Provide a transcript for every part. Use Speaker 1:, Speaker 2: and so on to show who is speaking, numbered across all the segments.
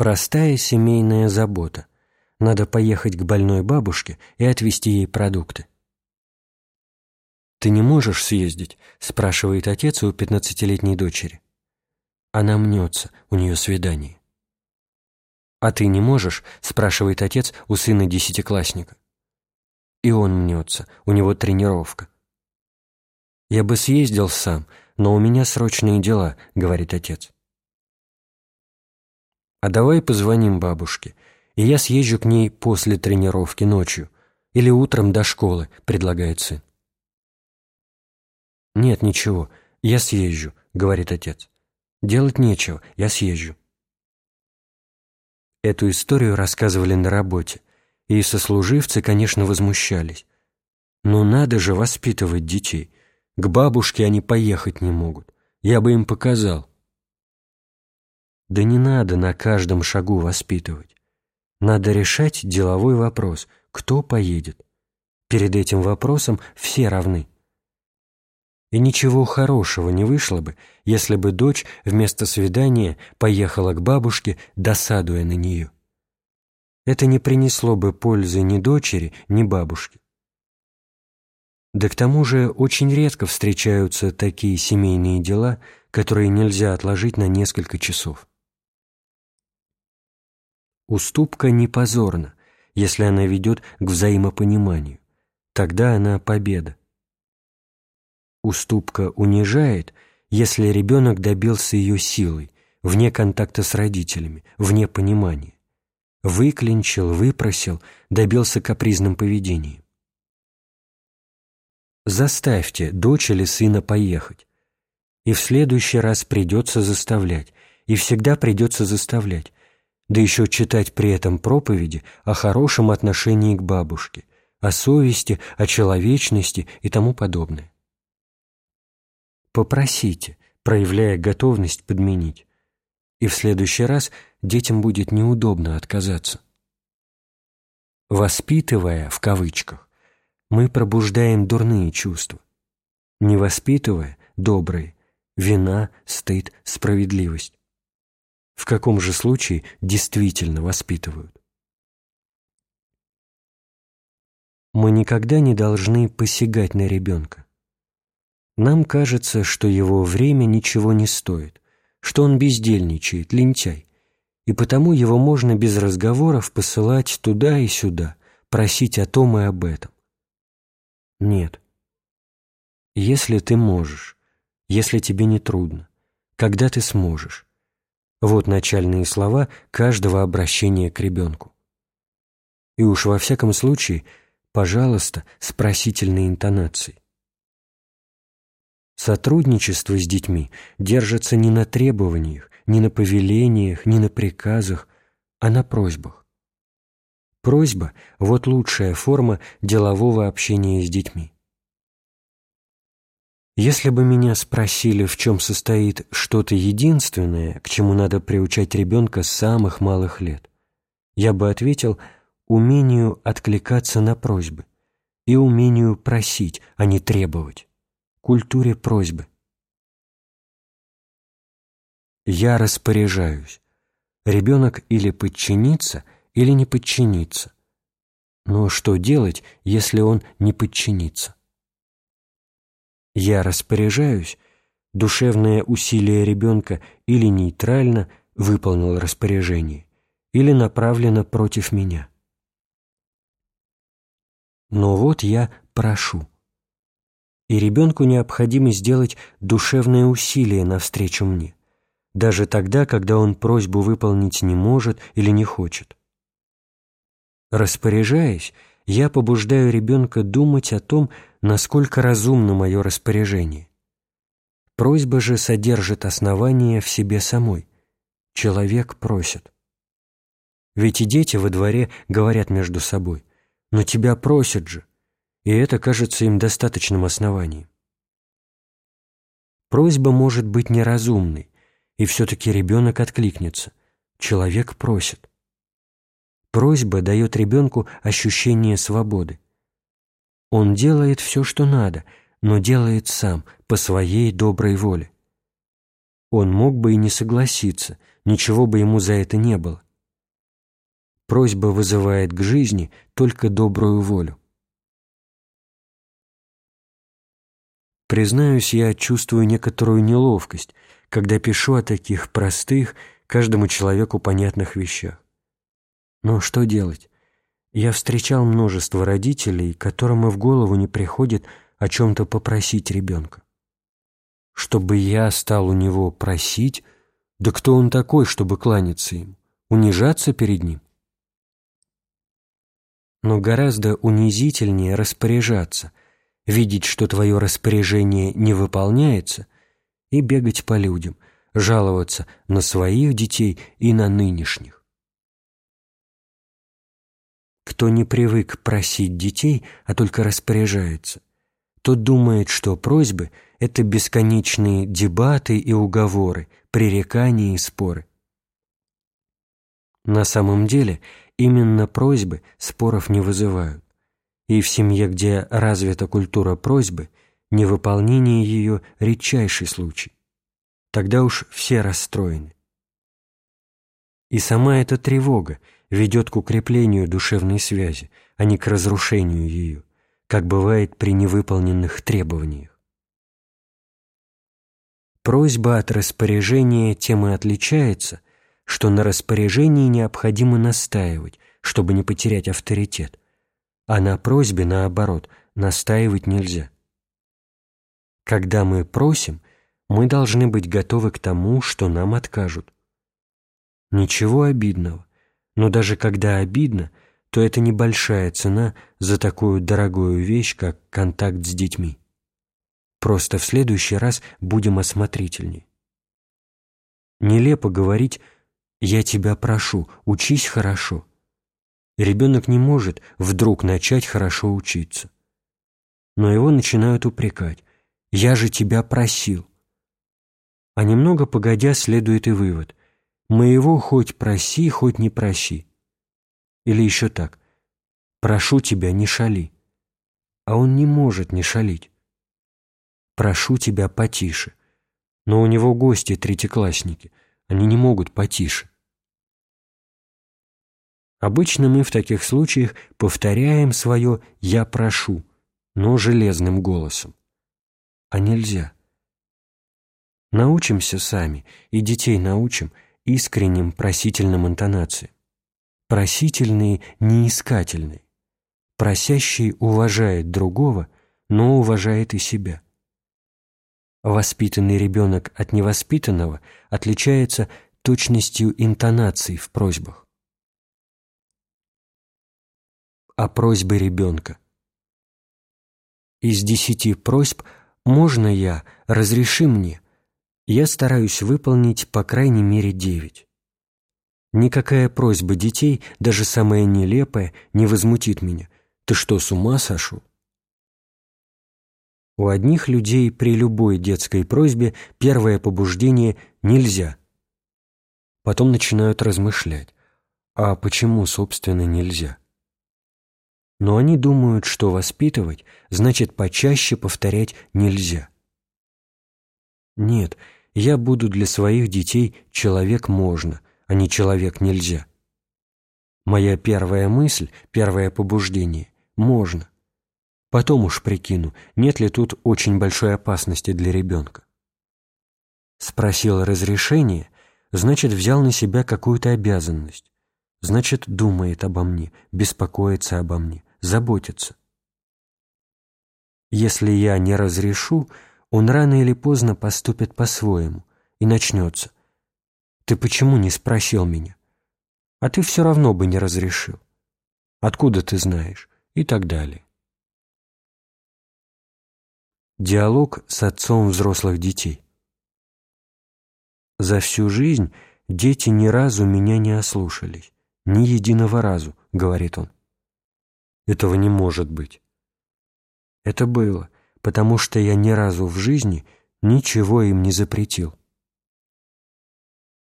Speaker 1: Простая семейная забота. Надо поехать к больной бабушке и отвезти ей продукты. «Ты не можешь съездить?» – спрашивает отец у пятнадцатилетней дочери. Она мнется, у нее свидание. «А ты не можешь?» – спрашивает отец у сына десятиклассника. И он мнется, у него тренировка. «Я бы съездил сам, но у меня срочные дела», — говорит отец. «А давай позвоним бабушке, и я съезжу к ней после тренировки ночью или утром до школы», — предлагает сын. «Нет, ничего, я съезжу», — говорит отец. «Делать нечего, я съезжу». Эту историю рассказывали на работе, и сослуживцы, конечно, возмущались. Но надо же воспитывать детей. К бабушке они поехать не могут. Я бы им показал. Да не надо на каждом шагу воспитывать. Надо решать деловой вопрос, кто поедет. Перед этим вопросом все равны. И ничего хорошего не вышло бы, если бы дочь вместо свидания поехала к бабушке, досадуя на нее. Это не принесло бы пользы ни дочери, ни бабушке. Да к тому же очень редко встречаются такие семейные дела, которые нельзя отложить на несколько часов. Уступка не позорна, если она ведет к взаимопониманию. Тогда она победа. Уступка унижает, если ребенок добился ее силой, вне контакта с родителями, вне понимания. Выклинчил, выпросил, добился капризным поведением. Заставьте дочь или сына поехать. И в следующий раз придется заставлять, и всегда придется заставлять, да еще читать при этом проповеди о хорошем отношении к бабушке, о совести, о человечности и тому подобное. Попросите, проявляя готовность подменить, и в следующий раз детям будет неудобно отказаться. «Воспитывая» в кавычках, мы пробуждаем дурные чувства. Не воспитывая – добрые, вина, стыд, справедливость в каком же случае действительно воспитывают. Мы никогда не должны посягать на ребенка. Нам кажется, что его время ничего не стоит, что он бездельничает, лентяй, и потому его можно без разговоров посылать туда и сюда, просить о том и об этом. Нет. Если ты можешь, если тебе не трудно, когда ты сможешь, вот начальные слова каждого обращения к ребенку. И уж во всяком случае, пожалуйста, с просительной интонацией. Сотрудничество с детьми держится не на требованиях, не на повелениях, не на приказах, а на просьбах. Просьба – вот лучшая форма делового общения с детьми. Если бы меня спросили, в чем состоит что-то единственное, к чему надо приучать ребенка с самых малых лет, я бы ответил умению откликаться на просьбы и умению просить, а не требовать, культуре просьбы. Я распоряжаюсь. Ребенок или подчинится, или не подчинится. Но что делать, если он не подчинится? «Я распоряжаюсь», душевное усилие ребенка или нейтрально выполнил распоряжение, или направлено против меня. Но вот я прошу. И ребенку необходимо сделать душевное усилие навстречу мне, даже тогда, когда он просьбу выполнить не может или не хочет. Распоряжаясь, я побуждаю ребенка думать о том, насколько разумно мое распоряжение. Просьба же содержит основание в себе самой. Человек просит. Ведь и дети во дворе говорят между собой, но тебя просят же, и это кажется им достаточным основанием. Просьба может быть неразумной, и все-таки ребенок откликнется. Человек просит. Просьба дает ребенку ощущение свободы. Он делает все, что надо, но делает сам, по своей доброй воле. Он мог бы и не согласиться, ничего бы ему за это не было. просьба вызывает к жизни только добрую волю. Признаюсь, я чувствую некоторую неловкость, когда пишу о таких простых, каждому человеку понятных вещах. Но что делать? Я встречал множество родителей, которым и в голову не приходит о чем-то попросить ребенка. Чтобы я стал у него просить, да кто он такой, чтобы кланяться им, унижаться перед ним? Но гораздо унизительнее распоряжаться, видеть, что твое распоряжение не выполняется, и бегать по людям, жаловаться на своих детей и на нынешних. Кто не привык просить детей, а только распоряжается, тот думает, что просьбы — это бесконечные дебаты и уговоры, пререкания и споры. На самом деле именно просьбы споров не вызывают, и в семье, где развита культура просьбы, невыполнение ее – редчайший случай. Тогда уж все расстроены. И сама эта тревога ведет к укреплению душевной связи, а не к разрушению ее, как бывает при невыполненных требованиях. Просьба от распоряжения тем и отличается, что на распоряжении необходимо настаивать, чтобы не потерять авторитет, а на просьбе, наоборот, настаивать нельзя. Когда мы просим, мы должны быть готовы к тому, что нам откажут. Ничего обидного, но даже когда обидно, то это небольшая цена за такую дорогую вещь, как контакт с детьми. Просто в следующий раз будем осмотрительнее. Нелепо говорить «я тебя прошу, учись хорошо». Ребенок не может вдруг начать хорошо учиться. Но его начинают упрекать «я же тебя просил». А немного погодя следует и вывод «моего хоть проси, хоть не проси». Или еще так «прошу тебя, не шали». А он не может не шалить прошу тебя потише. Но у него гости третьеклассники, они не могут потише. Обычно мы в таких случаях повторяем свое «я прошу», но железным голосом. А нельзя. Научимся сами, и детей научим искренним просительным интонациям. Просительные, неискательные. Просящий уважает другого, но уважает и себя. Воспитанный ребенок от невоспитанного отличается точностью интонаций в просьбах. О просьбе ребенка. Из десяти просьб «можно я? Разреши мне?» Я стараюсь выполнить по крайней мере девять. Никакая просьба детей, даже самая нелепая, не возмутит меня. Ты что, с ума сошел? У одних людей при любой детской просьбе первое побуждение «нельзя». Потом начинают размышлять, а почему, собственно, нельзя? Но они думают, что воспитывать значит почаще повторять «нельзя». Нет, я буду для своих детей «человек можно», а не «человек нельзя». Моя первая мысль, первое побуждение – «можно». Потом уж прикину, нет ли тут очень большой опасности для ребенка. Спросил разрешение, значит, взял на себя какую-то обязанность. Значит, думает обо мне, беспокоится обо мне, заботится. Если я не разрешу, он рано или поздно поступит по-своему и начнется. Ты почему не спросил меня? А ты все равно бы не разрешил. Откуда ты знаешь? И так далее. Диалог с отцом взрослых детей. За всю жизнь дети ни разу меня не ослушались. Ни единого разу, говорит он. Этого не может быть. Это было, потому что я ни разу в жизни ничего им не запретил.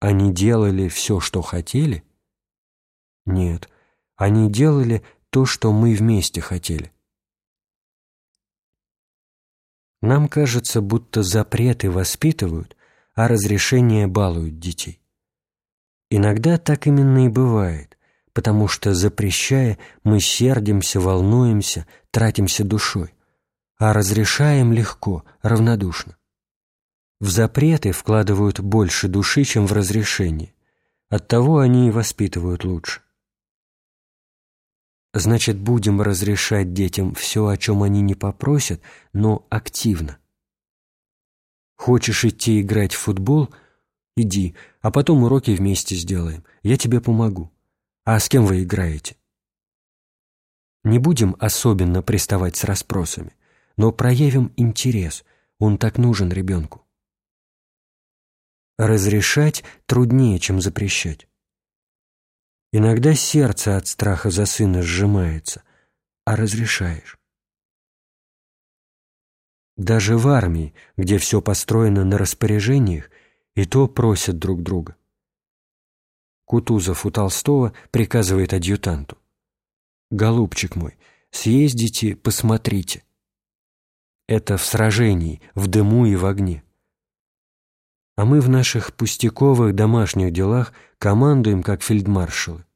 Speaker 1: Они делали все, что хотели? Нет, они делали то, что мы вместе хотели. Нам кажется, будто запреты воспитывают, а разрешения балуют детей. Иногда так именно и бывает, потому что, запрещая, мы сердимся, волнуемся, тратимся душой, а разрешаем легко, равнодушно. В запреты вкладывают больше души, чем в разрешение. Оттого они и воспитывают лучше. Значит, будем разрешать детям все, о чем они не попросят, но активно. Хочешь идти играть в футбол – Иди, а потом уроки вместе сделаем. Я тебе помогу. А с кем вы играете? Не будем особенно приставать с расспросами, но проявим интерес. Он так нужен ребенку. Разрешать труднее, чем запрещать. Иногда сердце от страха за сына сжимается, а разрешаешь. Даже в армии, где все построено на распоряжениях, и то просят друг друга. Кутузов у Толстого приказывает адъютанту. «Голубчик мой, съездите, посмотрите». Это в сражении, в дыму и в огне. А мы в наших пустяковых домашних делах командуем, как фельдмаршалы.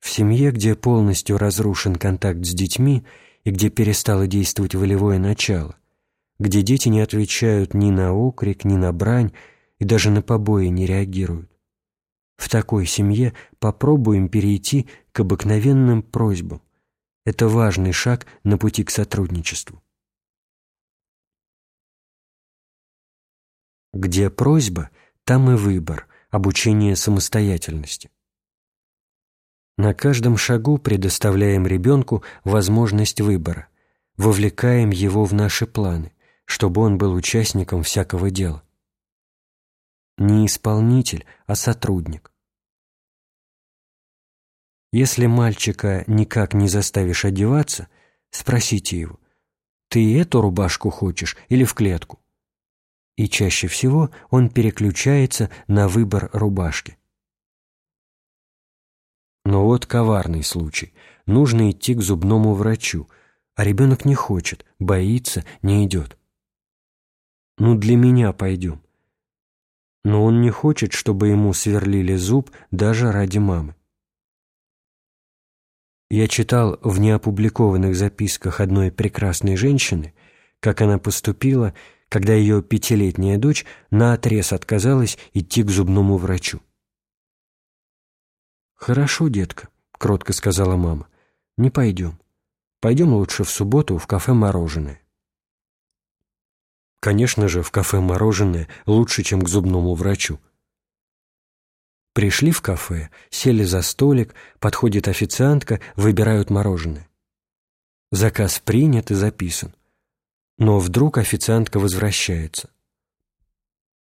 Speaker 1: В семье, где полностью разрушен контакт с детьми и где перестало действовать волевое начало, где дети не отвечают ни на окрик, ни на брань и даже на побои не реагируют. В такой семье попробуем перейти к обыкновенным просьбам. Это важный шаг на пути к сотрудничеству. Где просьба, там и выбор, обучение самостоятельности. На каждом шагу предоставляем ребенку возможность выбора, вовлекаем его в наши планы чтобы он был участником всякого дела. Не исполнитель, а сотрудник. Если мальчика никак не заставишь одеваться, спросите его, «Ты эту рубашку хочешь или в клетку?» И чаще всего он переключается на выбор рубашки. Но вот коварный случай. Нужно идти к зубному врачу, а ребенок не хочет, боится, не идет. Ну, для меня пойдем. Но он не хочет, чтобы ему сверлили зуб даже ради мамы. Я читал в неопубликованных записках одной прекрасной женщины, как она поступила, когда ее пятилетняя дочь наотрез отказалась идти к зубному врачу. «Хорошо, детка», — кротко сказала мама, — «не пойдем. Пойдем лучше в субботу в кафе «Мороженое». Конечно же, в кафе мороженое лучше, чем к зубному врачу. Пришли в кафе, сели за столик, подходит официантка, выбирают мороженое. Заказ принят и записан. Но вдруг официантка возвращается.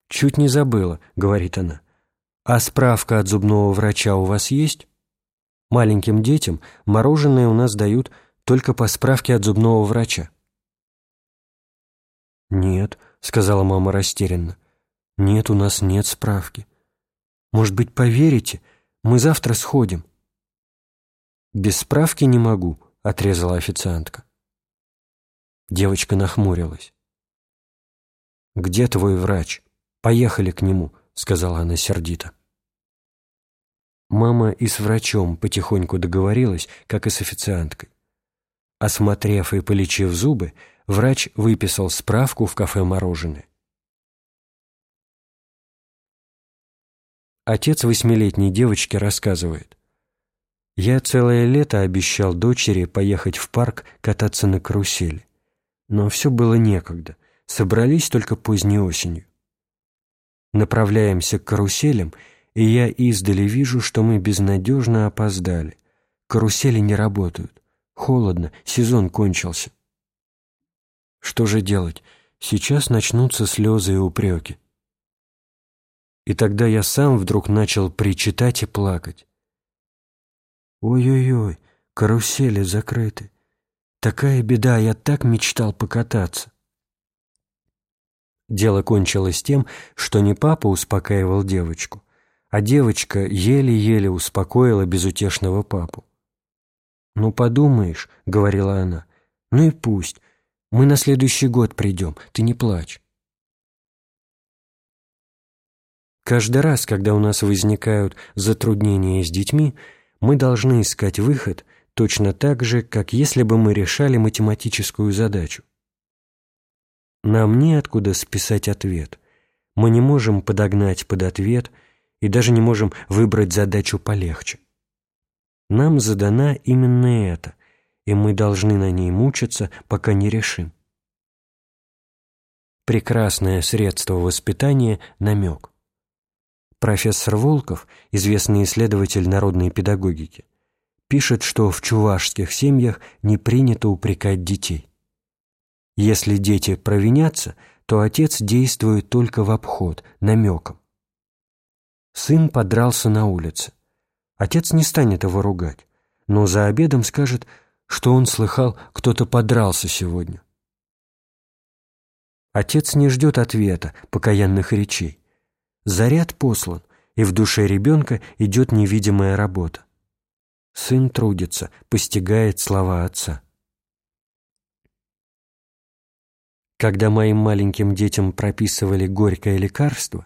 Speaker 1: «Чуть не забыла», — говорит она. «А справка от зубного врача у вас есть?» Маленьким детям мороженое у нас дают только по справке от зубного врача. «Нет», — сказала мама растерянно. «Нет, у нас нет справки. Может быть, поверите, мы завтра сходим». «Без справки не могу», — отрезала официантка. Девочка нахмурилась. «Где твой врач? Поехали к нему», — сказала она сердито. Мама и с врачом потихоньку договорилась, как и с официанткой. Осмотрев и полечив зубы, врач выписал справку в кафе «Мороженое». Отец восьмилетней девочки рассказывает. «Я целое лето обещал дочери поехать в парк кататься на карусели. Но все было некогда, собрались только поздней осенью. Направляемся к каруселям, и я издали вижу, что мы безнадежно опоздали. Карусели не работают. Холодно, сезон кончился. Что же делать? Сейчас начнутся слезы и упреки. И тогда я сам вдруг начал причитать и плакать. Ой-ой-ой, карусели закрыты. Такая беда, я так мечтал покататься. Дело кончилось тем, что не папа успокаивал девочку, а девочка еле-еле успокоила безутешного папу. «Ну, подумаешь», — говорила она, — «ну и пусть, мы на следующий год придем, ты не плачь. Каждый раз, когда у нас возникают затруднения с детьми, мы должны искать выход точно так же, как если бы мы решали математическую задачу. Нам неоткуда списать ответ. Мы не можем подогнать под ответ и даже не можем выбрать задачу полегче. Нам задана именно это, и мы должны на ней мучиться, пока не решим. Прекрасное средство воспитания – намек. Профессор Волков, известный исследователь народной педагогики, пишет, что в чувашских семьях не принято упрекать детей. Если дети провинятся, то отец действует только в обход, намеком. Сын подрался на улице. Отец не станет его ругать, но за обедом скажет, что он слыхал, кто-то подрался сегодня. Отец не ждет ответа, покаянных речей. Заряд послан, и в душе ребенка идет невидимая работа. Сын трудится, постигает слова отца. Когда моим маленьким детям прописывали горькое лекарство,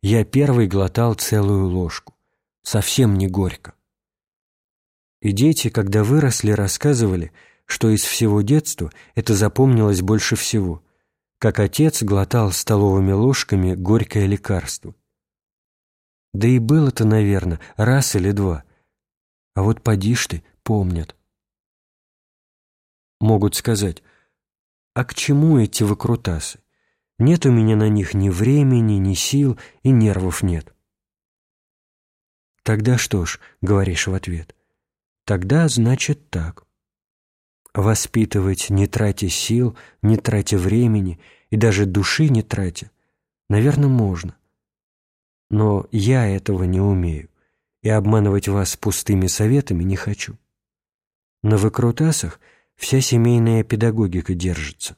Speaker 1: я первый глотал целую ложку. Совсем не горько. И дети, когда выросли, рассказывали, что из всего детства это запомнилось больше всего, как отец глотал столовыми ложками горькое лекарство. Да и было-то, наверное, раз или два. А вот поди ж ты, помнят. Могут сказать, а к чему эти выкрутасы? Нет у меня на них ни времени, ни сил и нервов нет. Тогда что ж, говоришь в ответ, тогда значит так воспитывать, не тратя сил, не тратя времени и даже души не тратя, наверное, можно. Но я этого не умею, и обманывать вас пустыми советами не хочу. На выкрутасах вся семейная педагогика держится.